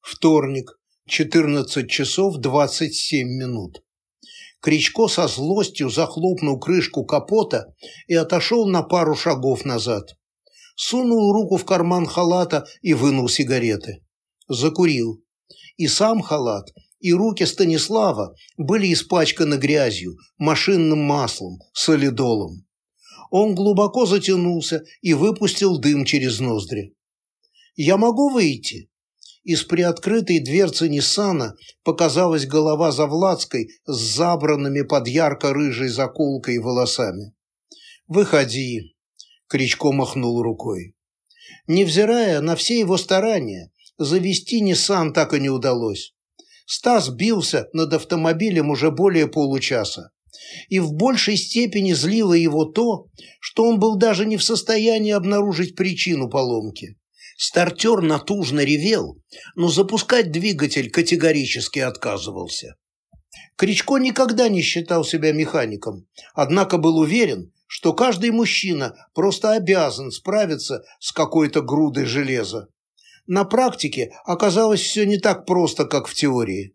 Вторник, 14 часов 27 минут. Кричко со злостью захлопнул крышку капота и отошел на пару шагов назад. Сунул руку в карман халата и вынул сигареты. Закурил. И сам халат, и руки Станислава были испачканы грязью, машинным маслом, солидолом. Он глубоко затянулся и выпустил дым через ноздри. «Я могу выйти?» Из приоткрытой дверцы Ниссана показалась голова Завладской с забранными под ярко-рыжей заколкой волосами. «Выходи», — Кричко махнул рукой. Невзирая на все его старания, завести Ниссан так и не удалось. Стас бился над автомобилем уже более получаса. И в большей степени злило его то, что он был даже не в состоянии обнаружить причину поломки. Стартер натужно ревел, но запускать двигатель категорически отказывался. Кричко никогда не считал себя механиком, однако был уверен, что каждый мужчина просто обязан справиться с какой-то грудой железа. На практике оказалось все не так просто, как в теории.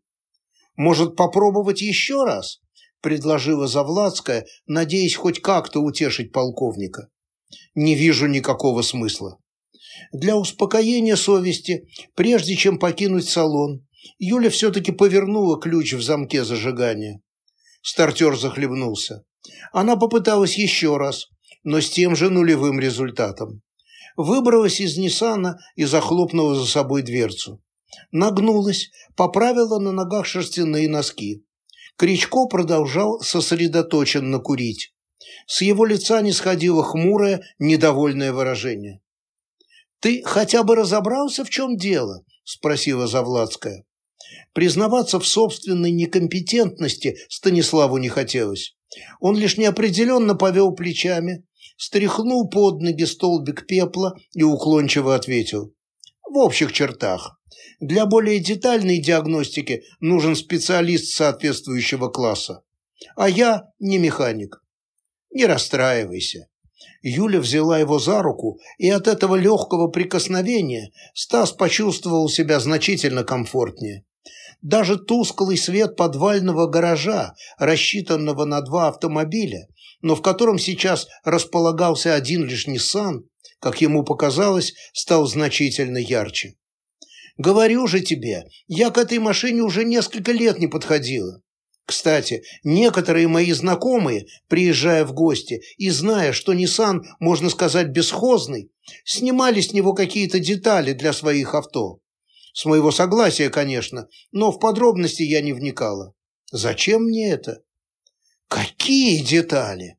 «Может, попробовать еще раз?» – предложила Завладская, надеясь хоть как-то утешить полковника. «Не вижу никакого смысла». Для успокоения совести, прежде чем покинуть салон, Юля все-таки повернула ключ в замке зажигания. Стартер захлебнулся. Она попыталась еще раз, но с тем же нулевым результатом. Выбралась из Ниссана и захлопнула за собой дверцу. Нагнулась, поправила на ногах шерстяные носки. Кричко продолжал сосредоточенно курить. С его лица не сходило хмурое, недовольное выражение. «Ты хотя бы разобрался, в чем дело?» – спросила Завладская. Признаваться в собственной некомпетентности Станиславу не хотелось. Он лишь неопределенно повел плечами, стряхнул под ноги столбик пепла и уклончиво ответил. «В общих чертах. Для более детальной диагностики нужен специалист соответствующего класса. А я не механик. Не расстраивайся. Юля взяла его за руку, и от этого легкого прикосновения Стас почувствовал себя значительно комфортнее. Даже тусклый свет подвального гаража, рассчитанного на два автомобиля, но в котором сейчас располагался один лишь Ниссан, как ему показалось, стал значительно ярче. «Говорю же тебе, я к этой машине уже несколько лет не подходила. Кстати, некоторые мои знакомые, приезжая в гости и зная, что Nissan, можно сказать, бесхозный, снимали с него какие-то детали для своих авто. С моего согласия, конечно, но в подробности я не вникала. Зачем мне это? Какие детали?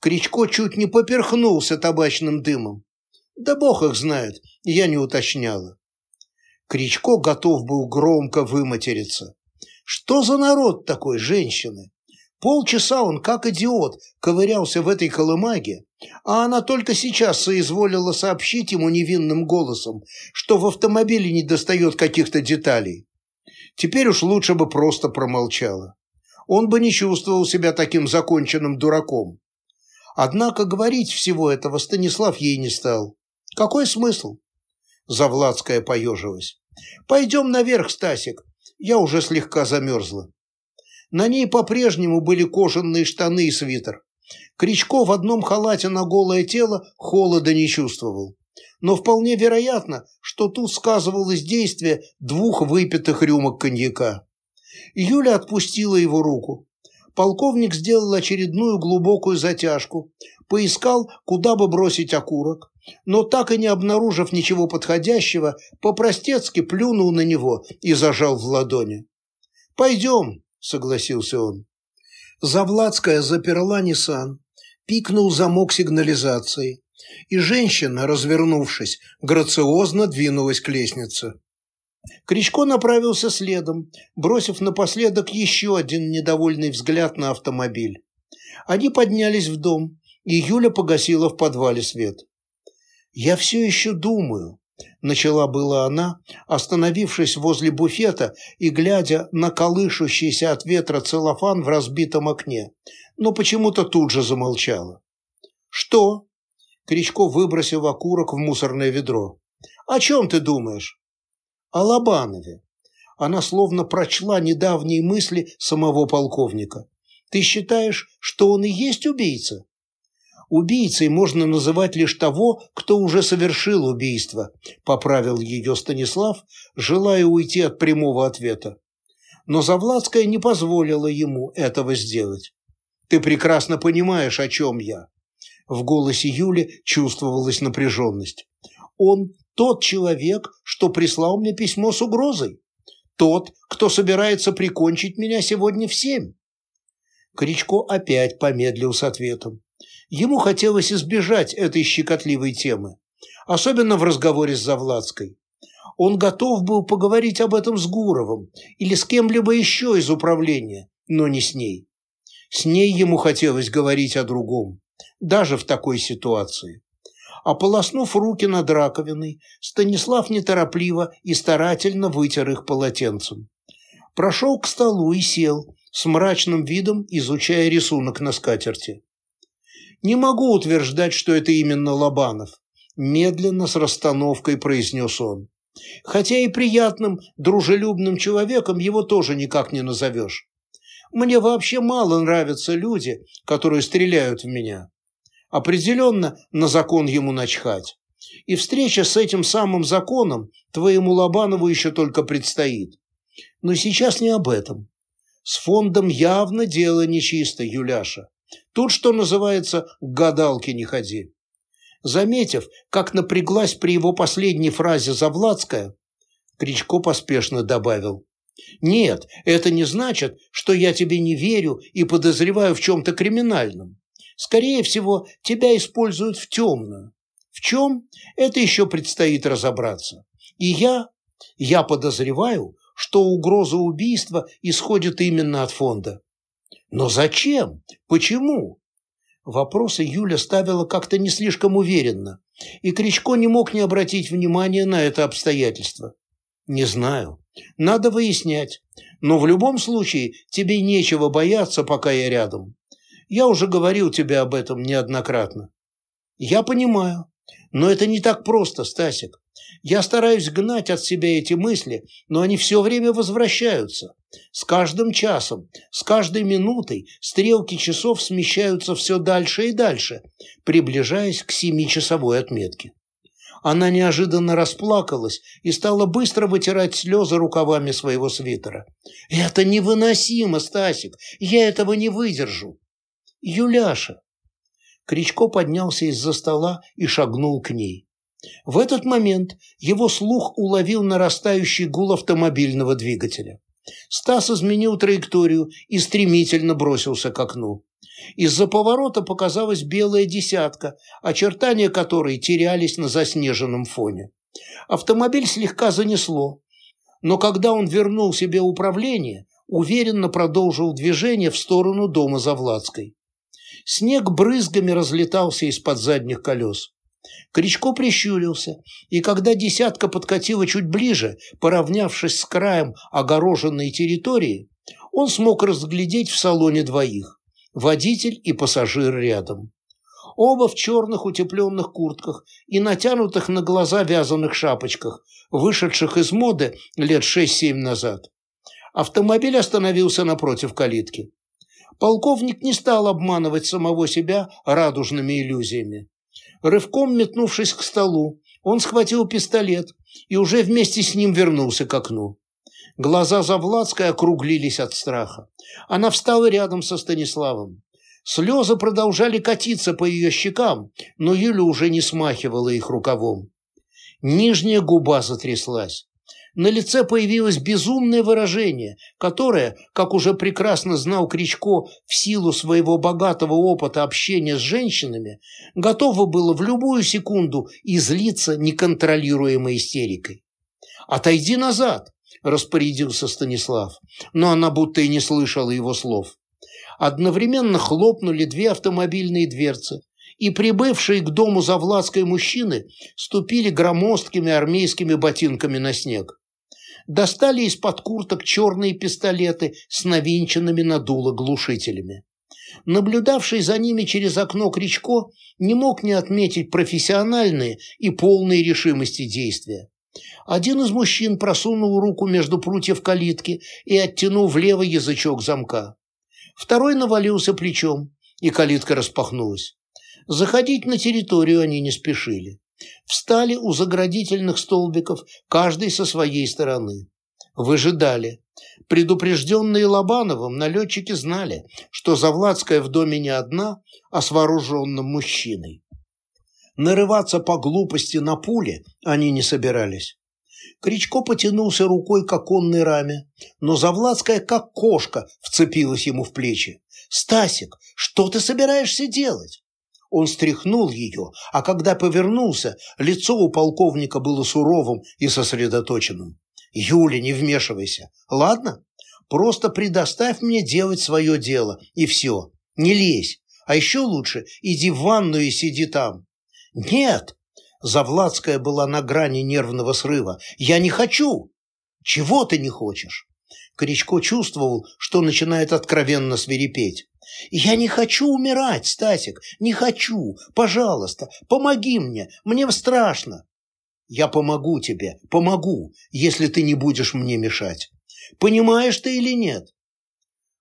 Кричко чуть не поперхнулся табачным дымом. Да бог их знает, я не уточняла. Кричко готов был громко выматериться. Что за народ такой, женщины? Полчаса он, как идиот, ковырялся в этой колымаге, а она только сейчас соизволила сообщить ему невинным голосом, что в автомобиле не достает каких-то деталей. Теперь уж лучше бы просто промолчала. Он бы не чувствовал себя таким законченным дураком. Однако говорить всего этого Станислав ей не стал. Какой смысл? Завладская поежилась. «Пойдем наверх, Стасик, я уже слегка замерзла. На ней по-прежнему были кожаные штаны и свитер. Кричко в одном халате на голое тело холода не чувствовал. Но вполне вероятно, что тут сказывалось действие двух выпитых рюмок коньяка. Юля отпустила его руку. Полковник сделал очередную глубокую затяжку, поискал, куда бы бросить окурок, но так и не обнаружив ничего подходящего, по-простецки плюнул на него и зажал в ладони. «Пойдем», — согласился он. Завладская заперла Ниссан, пикнул замок сигнализации, и женщина, развернувшись, грациозно двинулась к лестнице. Кричко направился следом, бросив напоследок еще один недовольный взгляд на автомобиль. Они поднялись в дом, и Юля погасила в подвале свет. «Я все еще думаю», – начала была она, остановившись возле буфета и глядя на колышущийся от ветра целлофан в разбитом окне, но почему-то тут же замолчала. «Что?» – Кричко выбросил окурок в мусорное ведро. «О чем ты думаешь?» о Лобанове. Она словно прочла недавние мысли самого полковника. Ты считаешь, что он и есть убийца? Убийцей можно называть лишь того, кто уже совершил убийство, поправил ее Станислав, желая уйти от прямого ответа. Но Завладская не позволила ему этого сделать. Ты прекрасно понимаешь, о чем я. В голосе Юли чувствовалась напряженность. Он тот человек, что прислал мне письмо с угрозой. Тот, кто собирается прикончить меня сегодня в семь. Кричко опять помедлил с ответом. Ему хотелось избежать этой щекотливой темы, особенно в разговоре с Завладской. Он готов был поговорить об этом с Гуровым или с кем-либо еще из управления, но не с ней. С ней ему хотелось говорить о другом, даже в такой ситуации. Ополоснув руки над раковиной, Станислав неторопливо и старательно вытер их полотенцем. Прошел к столу и сел, с мрачным видом изучая рисунок на скатерти. Не могу утверждать, что это именно Лобанов. Медленно, с расстановкой произнес он. Хотя и приятным, дружелюбным человеком его тоже никак не назовешь. Мне вообще мало нравятся люди, которые стреляют в меня. Определенно, на закон ему начхать. И встреча с этим самым законом твоему Лобанову еще только предстоит. Но сейчас не об этом. С фондом явно дело нечисто, Юляша. Тут, что называется, к гадалке не ходи. Заметив, как напряглась при его последней фразе Завладская, Кричко поспешно добавил. «Нет, это не значит, что я тебе не верю и подозреваю в чем-то криминальном. Скорее всего, тебя используют в темную. В чем? Это еще предстоит разобраться. И я, я подозреваю, что угроза убийства исходит именно от фонда. Но зачем? Почему? Вопросы Юля ставила как-то не слишком уверенно, и Кричко не мог не обратить внимания на это обстоятельство. Не знаю. Надо выяснять. Но в любом случае тебе нечего бояться, пока я рядом. Я уже говорил тебе об этом неоднократно. Я понимаю. Но это не так просто, Стасик. Я стараюсь гнать от себя эти мысли, но они все время возвращаются. С каждым часом, с каждой минутой стрелки часов смещаются все дальше и дальше, приближаясь к семичасовой отметке. Она неожиданно расплакалась и стала быстро вытирать слезы рукавами своего свитера. «Это невыносимо, Стасик! Я этого не выдержу!» «Юляша!» Кричко поднялся из-за стола и шагнул к ней. В этот момент его слух уловил нарастающий гул автомобильного двигателя. Стас изменил траекторию и стремительно бросился к окну. Из-за поворота показалась белая десятка, очертания которой терялись на заснеженном фоне. Автомобиль слегка занесло, но когда он вернул себе управление, уверенно продолжил движение в сторону дома Завладской. Снег брызгами разлетался из-под задних колес. Кричко прищурился, и когда десятка подкатила чуть ближе, поравнявшись с краем огороженной территории, он смог разглядеть в салоне двоих – водитель и пассажир рядом. Оба в черных утепленных куртках и натянутых на глаза вязаных шапочках, вышедших из моды лет 6-7 назад. Автомобиль остановился напротив калитки. Полковник не стал обманывать самого себя радужными иллюзиями. Рывком метнувшись к столу, он схватил пистолет и уже вместе с ним вернулся к окну. Глаза Завладской округлились от страха. Она встала рядом со Станиславом. Слезы продолжали катиться по ее щекам, но Юля уже не смахивала их рукавом. Нижняя губа затряслась на лице появилось безумное выражение, которое, как уже прекрасно знал Кричко в силу своего богатого опыта общения с женщинами, готово было в любую секунду излиться неконтролируемой истерикой. «Отойди назад!» – распорядился Станислав, но она будто и не слышала его слов. Одновременно хлопнули две автомобильные дверцы, и прибывшие к дому Завладской мужчины ступили громоздкими армейскими ботинками на снег достали из-под курток черные пистолеты с навинченными на дуло глушителями. Наблюдавший за ними через окно Кричко не мог не отметить профессиональные и полные решимости действия. Один из мужчин просунул руку между прутьев калитки и оттянул влево язычок замка. Второй навалился плечом, и калитка распахнулась. Заходить на территорию они не спешили. Встали у заградительных столбиков, каждый со своей стороны. Выжидали. Предупрежденные Лобановым, налетчики знали, что Завладская в доме не одна, а с вооруженным мужчиной. Нарываться по глупости на пуле они не собирались. Кричко потянулся рукой к оконной раме, но Завладская, как кошка, вцепилась ему в плечи. «Стасик, что ты собираешься делать?» Он стряхнул ее, а когда повернулся, лицо у полковника было суровым и сосредоточенным. «Юля, не вмешивайся, ладно? Просто предоставь мне делать свое дело, и все. Не лезь. А еще лучше иди в ванную и сиди там». «Нет!» Завладская была на грани нервного срыва. «Я не хочу!» «Чего ты не хочешь?» Кричко чувствовал, что начинает откровенно свирепеть. «Я не хочу умирать, Стасик, не хочу. Пожалуйста, помоги мне, мне страшно». «Я помогу тебе, помогу, если ты не будешь мне мешать. Понимаешь ты или нет?»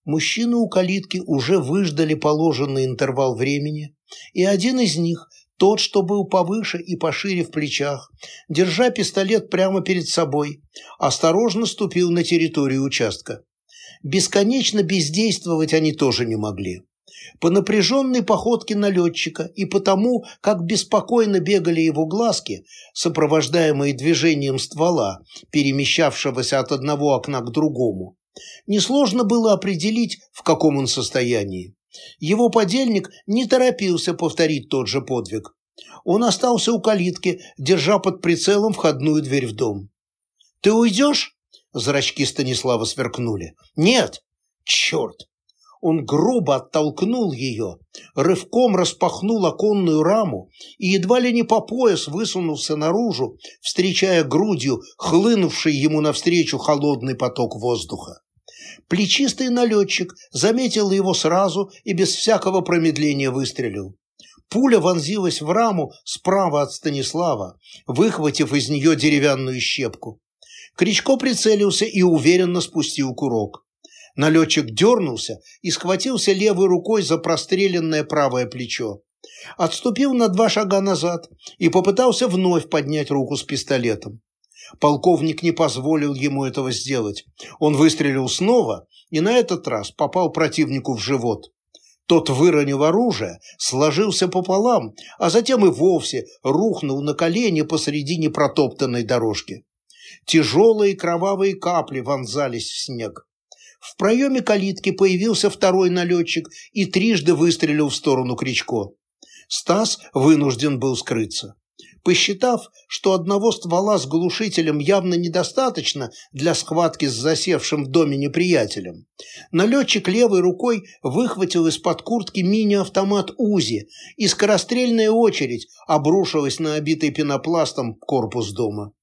Мужчины у калитки уже выждали положенный интервал времени, и один из них, тот, что был повыше и пошире в плечах, держа пистолет прямо перед собой, осторожно ступил на территорию участка. Бесконечно бездействовать они тоже не могли. По напряженной походке налетчика и потому, как беспокойно бегали его глазки, сопровождаемые движением ствола, перемещавшегося от одного окна к другому, несложно было определить, в каком он состоянии. Его подельник не торопился повторить тот же подвиг. Он остался у калитки, держа под прицелом входную дверь в дом. «Ты уйдешь?» Зрачки Станислава сверкнули. «Нет! Черт!» Он грубо оттолкнул ее, рывком распахнул оконную раму и едва ли не по пояс высунулся наружу, встречая грудью хлынувший ему навстречу холодный поток воздуха. Плечистый налетчик заметил его сразу и без всякого промедления выстрелил. Пуля вонзилась в раму справа от Станислава, выхватив из нее деревянную щепку. Кричко прицелился и уверенно спустил курок. Налетчик дернулся и схватился левой рукой за простреленное правое плечо. Отступил на два шага назад и попытался вновь поднять руку с пистолетом. Полковник не позволил ему этого сделать. Он выстрелил снова и на этот раз попал противнику в живот. Тот, выронив оружие, сложился пополам, а затем и вовсе рухнул на колени посреди непротоптанной дорожки. Тяжелые кровавые капли вонзались в снег. В проеме калитки появился второй налетчик и трижды выстрелил в сторону Кричко. Стас вынужден был скрыться. Посчитав, что одного ствола с глушителем явно недостаточно для схватки с засевшим в доме неприятелем, налетчик левой рукой выхватил из-под куртки мини-автомат УЗИ, и скорострельная очередь обрушилась на обитый пенопластом корпус дома.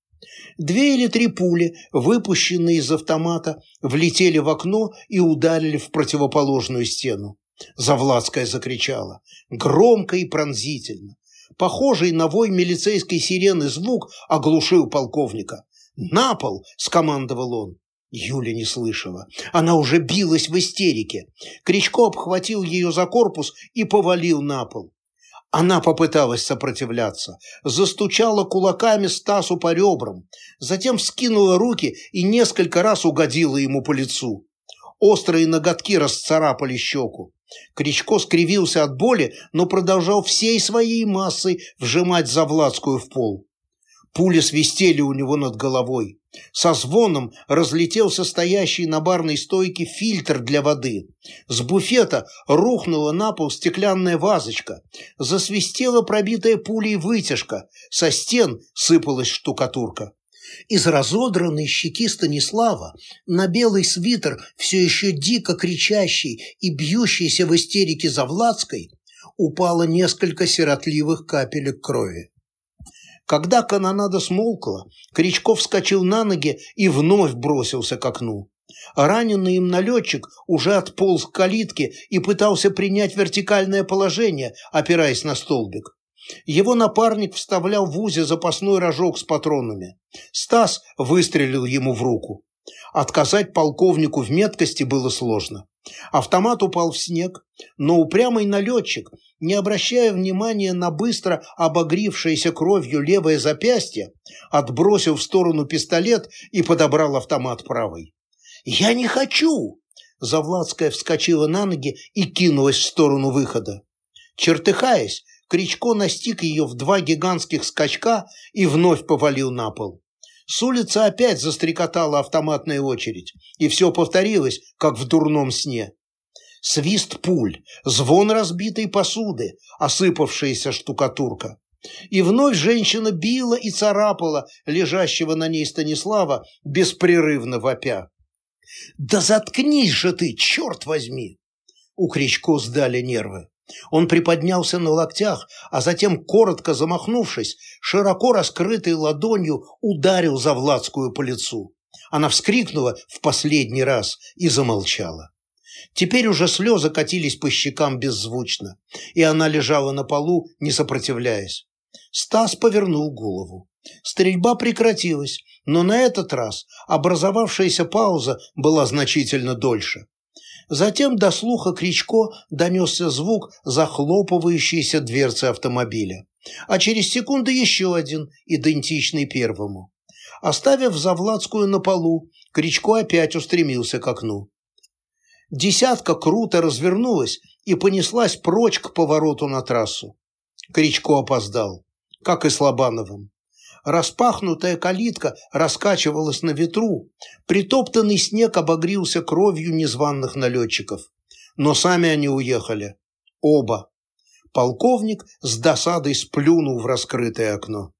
Две или три пули, выпущенные из автомата, влетели в окно и ударили в противоположную стену. Завладская закричала, громко и пронзительно. Похожий на вой милицейской сирены звук оглушил полковника. «На пол!» – скомандовал он. Юля не слышала. Она уже билась в истерике. Кричко обхватил ее за корпус и повалил на пол. Она попыталась сопротивляться, застучала кулаками Стасу по ребрам, затем вскинула руки и несколько раз угодила ему по лицу. Острые ноготки расцарапали щеку. Кричко скривился от боли, но продолжал всей своей массой вжимать Завладскую в пол. Пули свистели у него над головой. Со звоном разлетелся стоящий на барной стойке фильтр для воды. С буфета рухнула на пол стеклянная вазочка. Засвистела пробитая пулей вытяжка. Со стен сыпалась штукатурка. Из разодранной щеки Станислава на белый свитер, все еще дико кричащий и бьющийся в истерике Завладской, упало несколько сиротливых капелек крови. Когда канонада смолкла, Кричков вскочил на ноги и вновь бросился к окну. Раненый им налетчик уже отполз к калитке и пытался принять вертикальное положение, опираясь на столбик. Его напарник вставлял в узе запасной рожок с патронами. Стас выстрелил ему в руку. Отказать полковнику в меткости было сложно. Автомат упал в снег, но упрямый налетчик, не обращая внимания на быстро обогрившееся кровью левое запястье, отбросил в сторону пистолет и подобрал автомат правой. «Я не хочу!» Завладская вскочила на ноги и кинулась в сторону выхода. Чертыхаясь, Кричко настиг ее в два гигантских скачка и вновь повалил на пол. С улицы опять застрекотала автоматная очередь, и все повторилось, как в дурном сне. Свист пуль, звон разбитой посуды, осыпавшаяся штукатурка. И вновь женщина била и царапала лежащего на ней Станислава, беспрерывно вопя. «Да заткнись же ты, черт возьми!» У Кричко сдали нервы. Он приподнялся на локтях, а затем, коротко замахнувшись, широко раскрытой ладонью ударил Завладскую по лицу. Она вскрикнула в последний раз и замолчала. Теперь уже слезы катились по щекам беззвучно, и она лежала на полу, не сопротивляясь. Стас повернул голову. Стрельба прекратилась, но на этот раз образовавшаяся пауза была значительно дольше. Затем до слуха Кричко донесся звук захлопывающейся дверцы автомобиля, а через секунду еще один, идентичный первому. Оставив Завладскую на полу, Кричко опять устремился к окну. Десятка круто развернулась и понеслась прочь к повороту на трассу. Кричко опоздал, как и Слобановым. Распахнутая калитка раскачивалась на ветру, притоптанный снег обогрился кровью незваных налетчиков. Но сами они уехали. Оба. Полковник с досадой сплюнул в раскрытое окно.